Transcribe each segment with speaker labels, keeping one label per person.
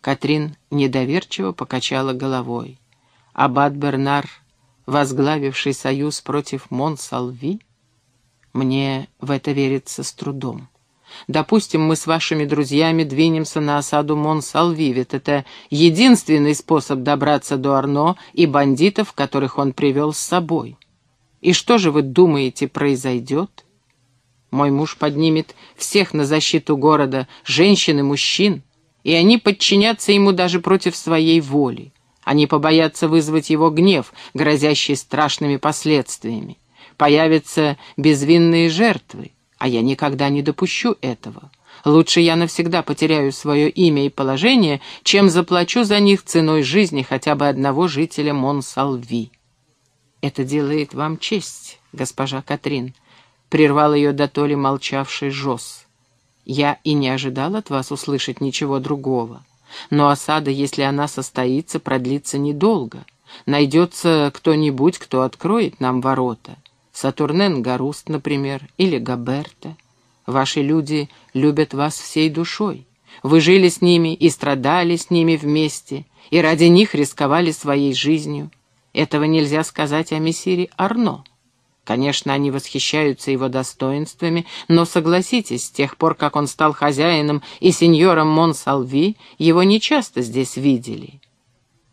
Speaker 1: Катрин недоверчиво покачала головой. Аббат Бернар, возглавивший союз против Монсалви? Мне в это верится с трудом. Допустим, мы с вашими друзьями двинемся на осаду Монсалви, ведь это единственный способ добраться до Арно и бандитов, которых он привел с собой. И что же вы думаете произойдет? Мой муж поднимет всех на защиту города, женщин и мужчин, и они подчинятся ему даже против своей воли. Они побоятся вызвать его гнев, грозящий страшными последствиями. Появятся безвинные жертвы, а я никогда не допущу этого. Лучше я навсегда потеряю свое имя и положение, чем заплачу за них ценой жизни хотя бы одного жителя Монсалви. Это делает вам честь, госпожа Катрин, — прервал ее дотоле молчавший Жос. Я и не ожидал от вас услышать ничего другого. Но осада, если она состоится, продлится недолго. Найдется кто-нибудь, кто откроет нам ворота. Сатурнен Гаруст, например, или Габерта. Ваши люди любят вас всей душой. Вы жили с ними и страдали с ними вместе, и ради них рисковали своей жизнью. Этого нельзя сказать о мессире Арно. Конечно, они восхищаются его достоинствами, но согласитесь, с тех пор, как он стал хозяином и сеньором Монсалви, его нечасто здесь видели.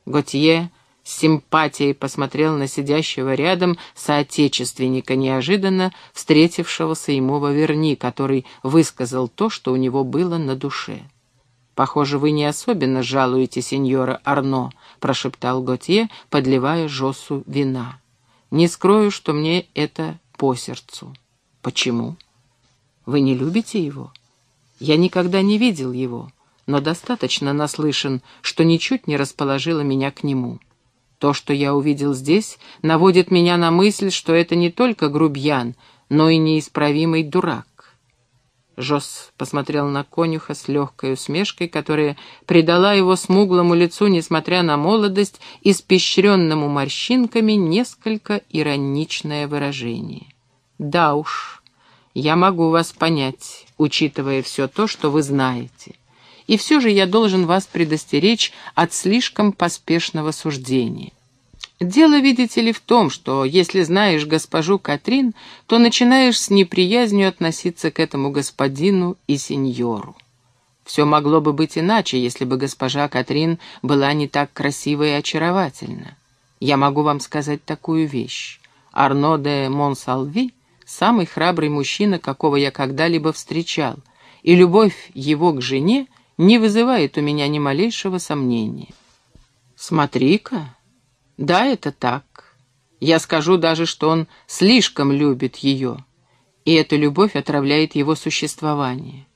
Speaker 1: Готье с симпатией посмотрел на сидящего рядом соотечественника, неожиданно встретившегося ему во Верни, который высказал то, что у него было на душе. «Похоже, вы не особенно жалуете сеньора Арно», — прошептал Готье, подливая Жосу вина. Не скрою, что мне это по сердцу. Почему? Вы не любите его? Я никогда не видел его, но достаточно наслышан, что ничуть не расположило меня к нему. То, что я увидел здесь, наводит меня на мысль, что это не только грубьян, но и неисправимый дурак. Жос посмотрел на конюха с легкой усмешкой, которая придала его смуглому лицу, несмотря на молодость, испещренному морщинками, несколько ироничное выражение. «Да уж, я могу вас понять, учитывая все то, что вы знаете. И все же я должен вас предостеречь от слишком поспешного суждения. Дело, видите ли, в том, что если знаешь госпожу Катрин, то начинаешь с неприязнью относиться к этому господину и сеньору. Все могло бы быть иначе, если бы госпожа Катрин была не так красива и очаровательна. Я могу вам сказать такую вещь. Арно де Монсалви — самый храбрый мужчина, какого я когда-либо встречал, и любовь его к жене не вызывает у меня ни малейшего сомнения. «Смотри-ка», да, это так. Я скажу даже, что он слишком любит ее, и эта любовь отравляет его существование.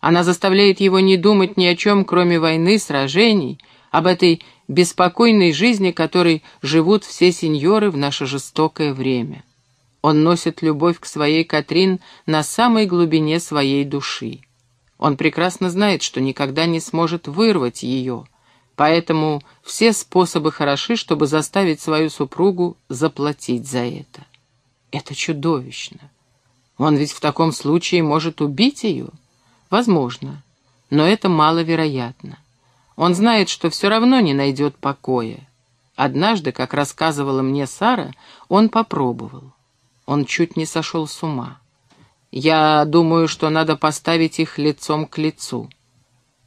Speaker 1: Она заставляет его не думать ни о чем, кроме войны, сражений, об этой беспокойной жизни, которой живут все сеньоры в наше жестокое время. Он носит любовь к своей Катрин на самой глубине своей души. Он прекрасно знает, что никогда не сможет вырвать ее — Поэтому все способы хороши, чтобы заставить свою супругу заплатить за это. Это чудовищно. Он ведь в таком случае может убить ее? Возможно, но это маловероятно. Он знает, что все равно не найдет покоя. Однажды, как рассказывала мне Сара, он попробовал. Он чуть не сошел с ума. Я думаю, что надо поставить их лицом к лицу.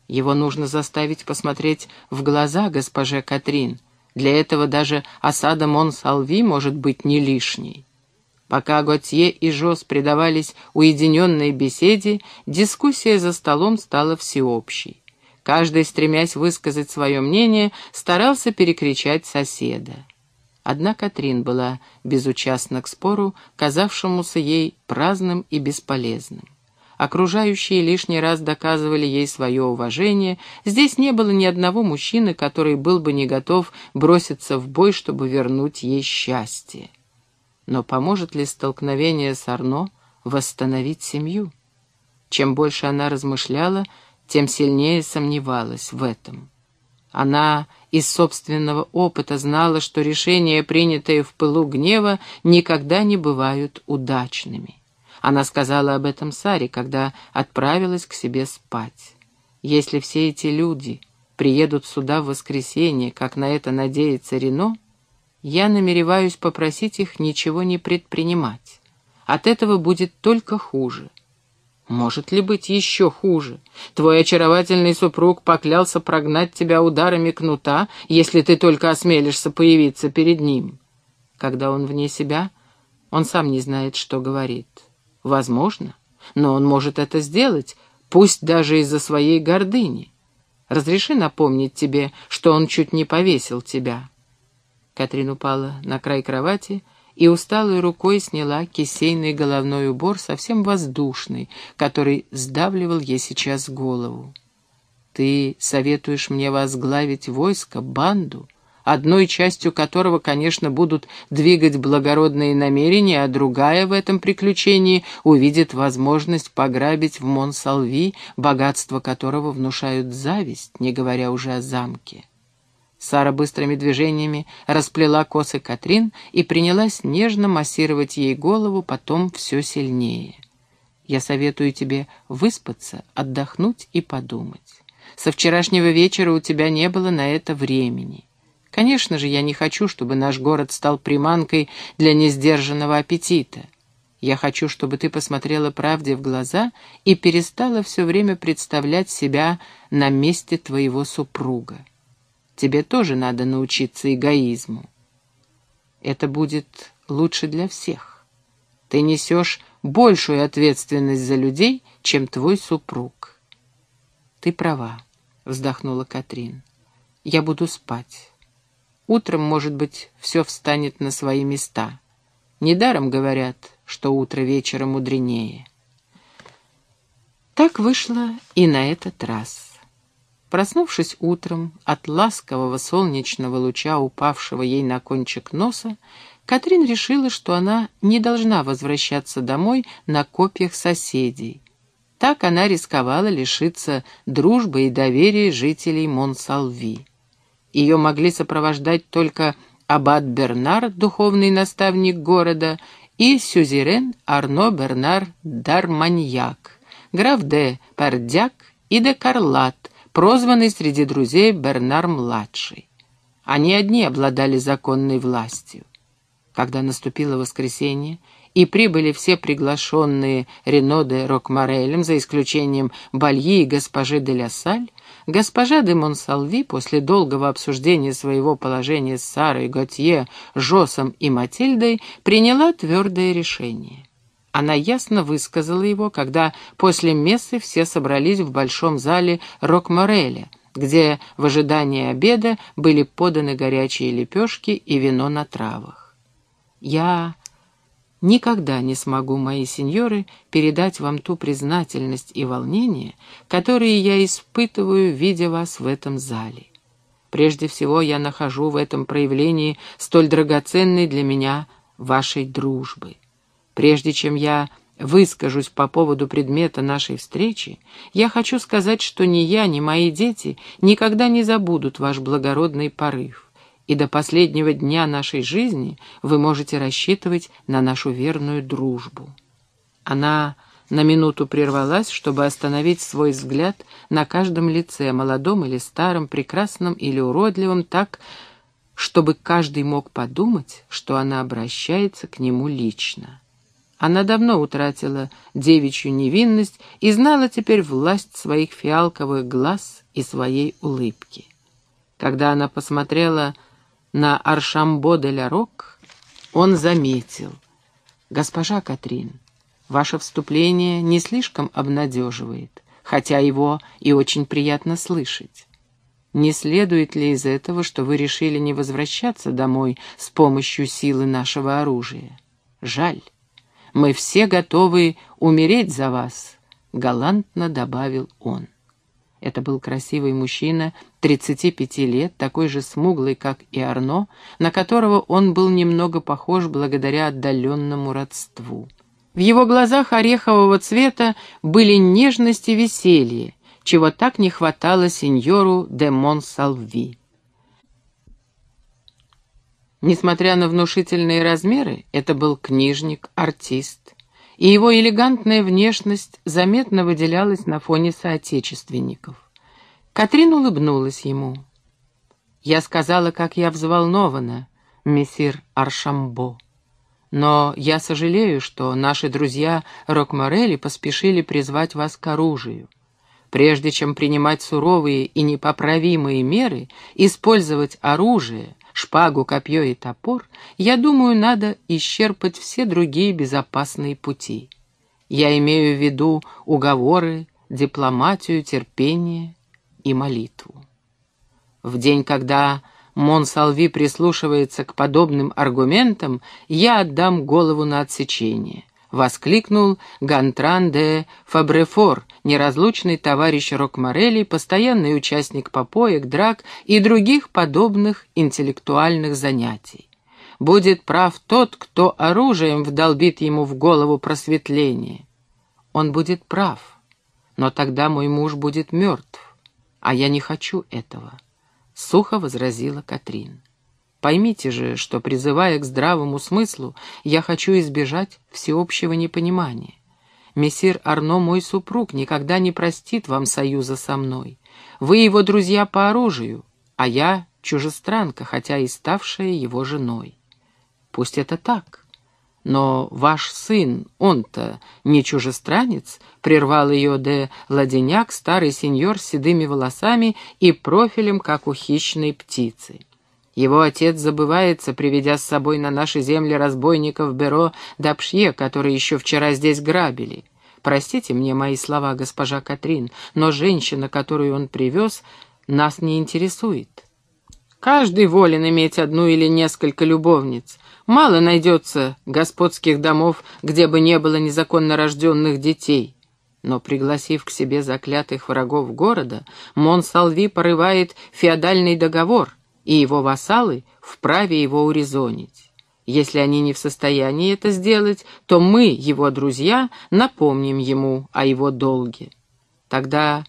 Speaker 1: Его нужно заставить посмотреть в глаза госпоже Катрин. Для этого даже осада Монсалви может быть не лишней. Пока Готье и Жос предавались уединенной беседе, дискуссия за столом стала всеобщей. Каждый, стремясь высказать свое мнение, старался перекричать соседа. Одна Катрин была безучастна к спору, казавшемуся ей праздным и бесполезным. Окружающие лишний раз доказывали ей свое уважение. Здесь не было ни одного мужчины, который был бы не готов броситься в бой, чтобы вернуть ей счастье. Но поможет ли столкновение с Арно восстановить семью? Чем больше она размышляла, тем сильнее сомневалась в этом. Она из собственного опыта знала, что решения, принятые в пылу гнева, никогда не бывают удачными. Она сказала об этом Саре, когда отправилась к себе спать. Если все эти люди приедут сюда в воскресенье, как на это надеется Рено, я намереваюсь попросить их ничего не предпринимать. От этого будет только хуже. Может ли быть еще хуже? Твой очаровательный супруг поклялся прогнать тебя ударами кнута, если ты только осмелишься появиться перед ним. Когда он вне себя, он сам не знает, что говорит. Возможно, но он может это сделать, пусть даже из-за своей гордыни. Разреши напомнить тебе, что он чуть не повесил тебя. Катрин упала на край кровати и усталой рукой сняла кисейный головной убор, совсем воздушный, который сдавливал ей сейчас голову. «Ты советуешь мне возглавить войско, банду?» Одной частью которого, конечно, будут двигать благородные намерения, а другая в этом приключении увидит возможность пограбить в Монсалви, богатство которого внушают зависть, не говоря уже о замке. Сара быстрыми движениями расплела косы Катрин и принялась нежно массировать ей голову, потом все сильнее. «Я советую тебе выспаться, отдохнуть и подумать. Со вчерашнего вечера у тебя не было на это времени. Конечно же, я не хочу, чтобы наш город стал приманкой для несдержанного аппетита. Я хочу, чтобы ты посмотрела правде в глаза и перестала все время представлять себя на месте твоего супруга. Тебе тоже надо научиться эгоизму. Это будет лучше для всех. Ты несешь большую ответственность за людей, чем твой супруг. Ты права, вздохнула Катрин. Я буду спать. Утром, может быть, все встанет на свои места. Недаром говорят, что утро вечера мудренее. Так вышло и на этот раз. Проснувшись утром от ласкового солнечного луча, упавшего ей на кончик носа, Катрин решила, что она не должна возвращаться домой на копьях соседей. Так она рисковала лишиться дружбы и доверия жителей Монсалви. Ее могли сопровождать только аббат Бернар, духовный наставник города, и сюзерен Арно Бернар Дарманьяк, граф де Пардяк и де Карлат, прозванный среди друзей Бернар-младший. Они одни обладали законной властью. Когда наступило воскресенье, и прибыли все приглашенные Рено де Рокморелем, за исключением Бальи и госпожи де Ля Саль, госпожа де Монсалви после долгого обсуждения своего положения с Сарой, Готье, Жосом и Матильдой приняла твердое решение. Она ясно высказала его, когда после мессы все собрались в большом зале Рокмореля, где в ожидании обеда были поданы горячие лепешки и вино на травах. «Я Никогда не смогу, мои сеньоры, передать вам ту признательность и волнение, которые я испытываю, видя вас в этом зале. Прежде всего я нахожу в этом проявлении столь драгоценной для меня вашей дружбы. Прежде чем я выскажусь по поводу предмета нашей встречи, я хочу сказать, что ни я, ни мои дети никогда не забудут ваш благородный порыв и до последнего дня нашей жизни вы можете рассчитывать на нашу верную дружбу». Она на минуту прервалась, чтобы остановить свой взгляд на каждом лице, молодом или старом, прекрасном или уродливом, так, чтобы каждый мог подумать, что она обращается к нему лично. Она давно утратила девичью невинность и знала теперь власть своих фиалковых глаз и своей улыбки. Когда она посмотрела на Аршамбо-де-ля-Рок, он заметил. «Госпожа Катрин, ваше вступление не слишком обнадеживает, хотя его и очень приятно слышать. Не следует ли из этого, что вы решили не возвращаться домой с помощью силы нашего оружия? Жаль. Мы все готовы умереть за вас», — галантно добавил он. Это был красивый мужчина, 35 лет, такой же смуглый, как и Арно, на которого он был немного похож благодаря отдаленному родству. В его глазах орехового цвета были нежность и веселье, чего так не хватало сеньору де Монсалви. Несмотря на внушительные размеры, это был книжник, артист, и его элегантная внешность заметно выделялась на фоне соотечественников. Катрин улыбнулась ему. «Я сказала, как я взволнована, мессир Аршамбо. Но я сожалею, что наши друзья Рокморелли поспешили призвать вас к оружию. Прежде чем принимать суровые и непоправимые меры, использовать оружие, шпагу, копье и топор, я думаю, надо исчерпать все другие безопасные пути. Я имею в виду уговоры, дипломатию, терпение и молитву. В день, когда Монсалви прислушивается к подобным аргументам, я отдам голову на отсечение. — воскликнул Гантран де Фабрефор, неразлучный товарищ Рокморелли, постоянный участник попоек, драк и других подобных интеллектуальных занятий. Будет прав тот, кто оружием вдолбит ему в голову просветление. Он будет прав, но тогда мой муж будет мертв, а я не хочу этого, — сухо возразила Катрин. Поймите же, что, призывая к здравому смыслу, я хочу избежать всеобщего непонимания. Мессир Арно, мой супруг, никогда не простит вам союза со мной. Вы его друзья по оружию, а я чужестранка, хотя и ставшая его женой. Пусть это так. Но ваш сын, он-то не чужестранец, прервал ее де Ладеняк, старый сеньор с седыми волосами и профилем, как у хищной птицы. Его отец забывается, приведя с собой на наши земли разбойников Беро Дапшье, которые еще вчера здесь грабили. Простите мне мои слова, госпожа Катрин, но женщина, которую он привез, нас не интересует. Каждый волен иметь одну или несколько любовниц. Мало найдется господских домов, где бы не было незаконно рожденных детей. Но, пригласив к себе заклятых врагов города, Монсалви порывает феодальный договор, и его вассалы вправе его урезонить. Если они не в состоянии это сделать, то мы, его друзья, напомним ему о его долге. Тогда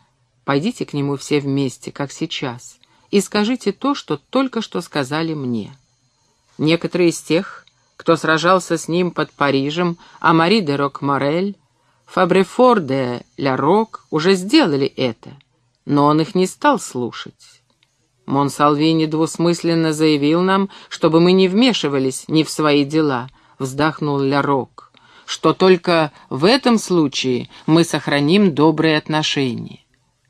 Speaker 1: пойдите к нему все вместе, как сейчас, и скажите то, что только что сказали мне. Некоторые из тех, кто сражался с ним под Парижем, Амари де Рок-Морель, Фабрефор де Ля Рок, уже сделали это, но он их не стал слушать. Монсалви недвусмысленно заявил нам, чтобы мы не вмешивались ни в свои дела, вздохнул Ля-Рок, что только в этом случае мы сохраним добрые отношения.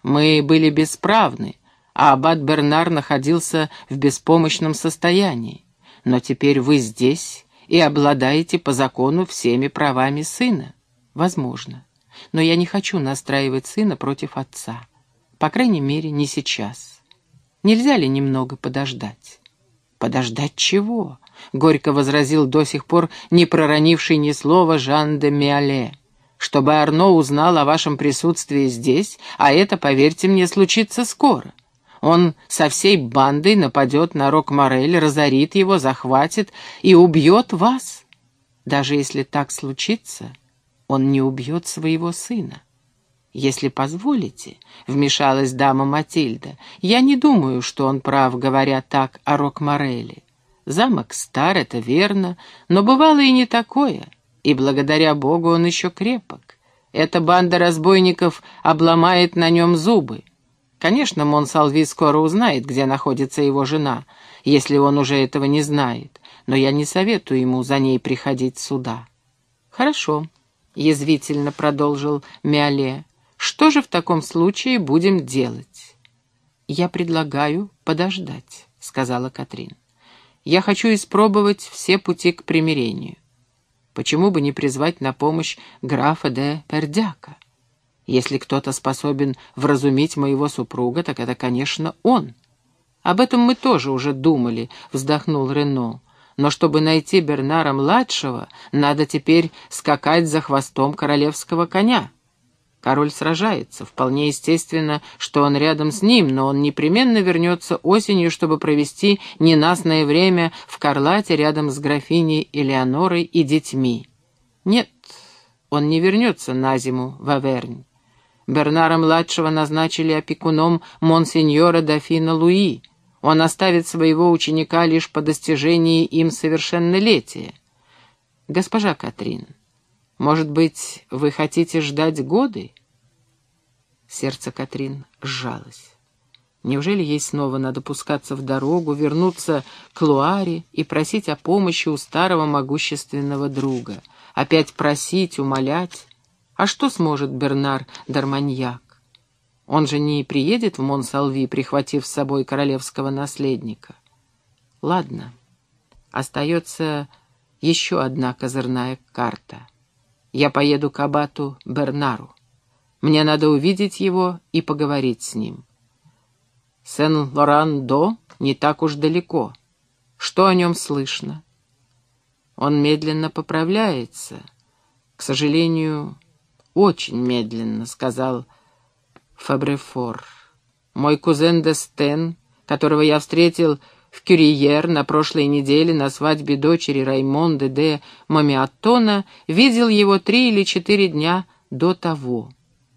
Speaker 1: Мы были бесправны, а аббат Бернар находился в беспомощном состоянии. Но теперь вы здесь и обладаете по закону всеми правами сына. Возможно. Но я не хочу настраивать сына против отца. По крайней мере, не сейчас. Нельзя ли немного подождать? Подождать чего? Горько возразил до сих пор не проронивший ни слова Жан де Миале. Чтобы Арно узнал о вашем присутствии здесь, а это, поверьте мне, случится скоро. Он со всей бандой нападет на Рок-Морель, разорит его, захватит и убьет вас. Даже если так случится, он не убьет своего сына. «Если позволите», — вмешалась дама Матильда, — «я не думаю, что он прав, говоря так о Рок-Мореле. Замок стар, это верно, но бывало и не такое, и благодаря Богу он еще крепок. Эта банда разбойников обломает на нем зубы. Конечно, Монсалви скоро узнает, где находится его жена, если он уже этого не знает, но я не советую ему за ней приходить сюда». «Хорошо», — язвительно продолжил Миоле, что же в таком случае будем делать? Я предлагаю подождать, сказала Катрин. Я хочу испробовать все пути к примирению. Почему бы не призвать на помощь графа де Пердяка? Если кто-то способен вразумить моего супруга, так это, конечно, он. Об этом мы тоже уже думали, вздохнул Рено. Но чтобы найти Бернара-младшего, надо теперь скакать за хвостом королевского коня. Король сражается. Вполне естественно, что он рядом с ним, но он непременно вернется осенью, чтобы провести ненастное время в Карлате рядом с графиней Элеонорой и детьми. Нет, он не вернется на зиму в Авернь. Бернара-младшего назначили опекуном монсеньора дофина Луи. Он оставит своего ученика лишь по достижении им совершеннолетия. Госпожа Катрин, может быть, вы хотите ждать годы? Сердце Катрин сжалось. Неужели ей снова надо пускаться в дорогу, вернуться к Луаре и просить о помощи у старого могущественного друга? Опять просить, умолять? А что сможет Бернар Дарманьяк? Он же не приедет в Монсалви, прихватив с собой королевского наследника. Ладно, остается еще одна козырная карта. Я поеду к абату Бернару. Мне надо увидеть его и поговорить с ним. Сен-Лоран-До не так уж далеко. Что о нем слышно? Он медленно поправляется. К сожалению, очень медленно, сказал Фабрефор. Мой кузен Дестен, которого я встретил в Кюриер на прошлой неделе на свадьбе дочери Раймонды де Мамиатона, видел его три или четыре дня до того.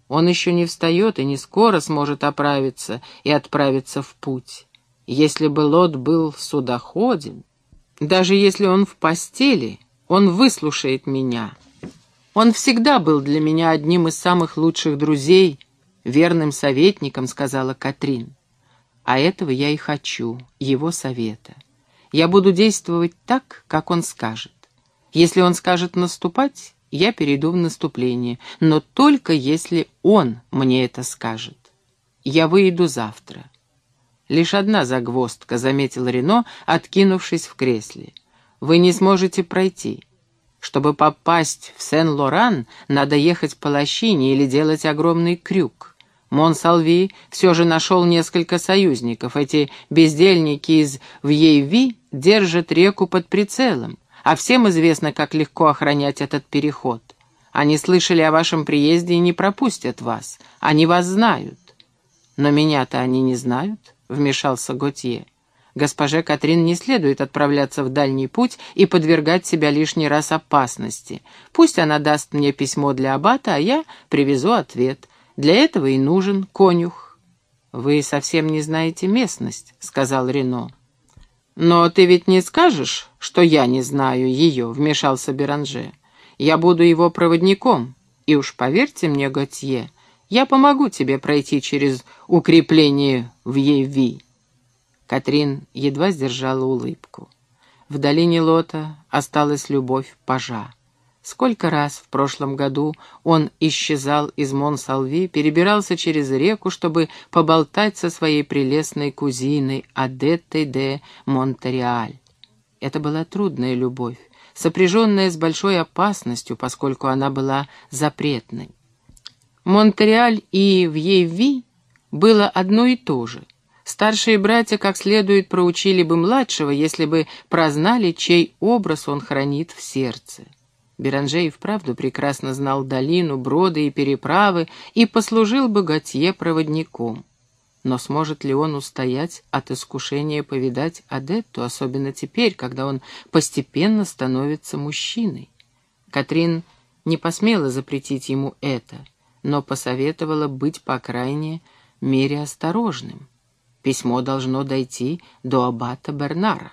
Speaker 1: Он еще не встает и не скоро сможет оправиться и отправиться в путь. Если бы Лот был судоходен, даже если он в постели, он выслушает меня. Он всегда был для меня одним из самых лучших друзей, верным советником, сказала Катрин. А этого я и хочу, его совета. Я буду действовать так, как он скажет. Если он скажет наступать, я перейду в наступление, но только если он мне это скажет. Я выйду завтра. Лишь одна загвоздка, заметил Рено, откинувшись в кресле. Вы не сможете пройти. Чтобы попасть в Сен-Лоран, надо ехать по лощине или делать огромный крюк. Монсалви все же нашел несколько союзников. Эти бездельники из Вьейви держат реку под прицелом а всем известно, как легко охранять этот переход. Они слышали о вашем приезде и не пропустят вас. Они вас знают». «Но меня-то они не знают», — вмешался Готье. «Госпоже Катрин не следует отправляться в дальний путь и подвергать себя лишний раз опасности. Пусть она даст мне письмо для аббата, а я привезу ответ. Для этого и нужен конюх». «Вы совсем не знаете местность», — сказал Рено. «Но ты ведь не скажешь, что я не знаю ее», — вмешался Беранже. «Я буду его проводником, и уж поверьте мне, Готье, я помогу тебе пройти через укрепление в Еви». Катрин едва сдержала улыбку. В долине Лота осталась любовь пажа. Сколько раз в прошлом году он исчезал из Монсалви, перебирался через реку, чтобы поболтать со своей прелестной кузиной Адеттой де Монтериаль. Это была трудная любовь, сопряженная с большой опасностью, поскольку она была запретной. Монтериаль и Вьеви было одно и то же. Старшие братья как следует проучили бы младшего, если бы прознали, чей образ он хранит в сердце. Беранже и вправду прекрасно знал долину, броды и переправы и послужил бы Готье проводником. Но сможет ли он устоять от искушения повидать Адетту, особенно теперь, когда он постепенно становится мужчиной? Катрин не посмела запретить ему это, но посоветовала быть, по крайней мере, осторожным. Письмо должно дойти до аббата Бернара.